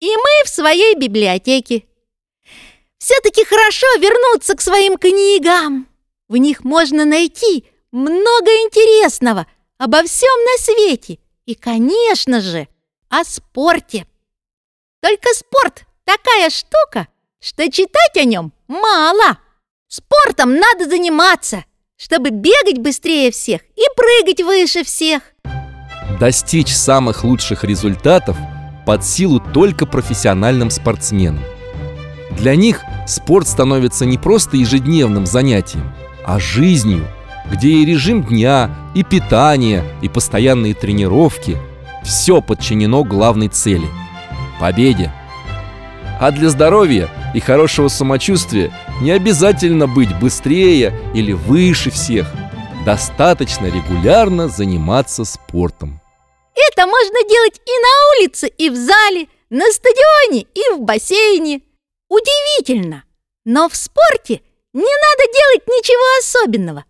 и мы в своей библиотеке. Все-таки хорошо вернуться к своим книгам. В них можно найти много интересного обо всем на свете и, конечно же, о спорте. Только спорт такая штука, что читать о нем мало. Спортом надо заниматься, чтобы бегать быстрее всех и прыгать выше всех. Достичь самых лучших результатов под силу только профессиональным спортсменам. Для них спорт становится не просто ежедневным занятием, а жизнью, где и режим дня, и питание, и постоянные тренировки – все подчинено главной цели – победе. А для здоровья и хорошего самочувствия не обязательно быть быстрее или выше всех. Достаточно регулярно заниматься спортом. Это можно делать и на улице, и в зале, на стадионе, и в бассейне. Удивительно, но в спорте не надо делать ничего особенного.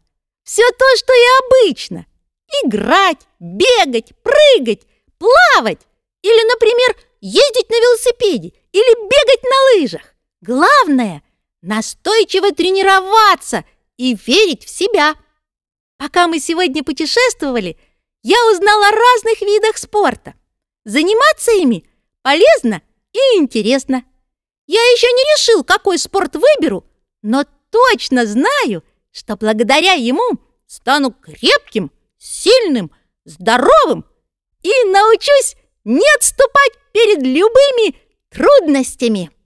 Все то, что и обычно. Играть, бегать, прыгать, плавать. Или, например, ездить на велосипеде или бегать на лыжах. Главное – настойчиво тренироваться и верить в себя. Пока мы сегодня путешествовали, я узнала о разных видах спорта. Заниматься ими полезно и интересно. Я еще не решил, какой спорт выберу, но точно знаю, что благодаря ему стану крепким, сильным, здоровым и научусь не отступать перед любыми трудностями.